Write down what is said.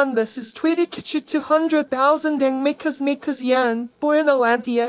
everyone this is tweeted Kichu 200,000 and makers makers Yan, born Alantia.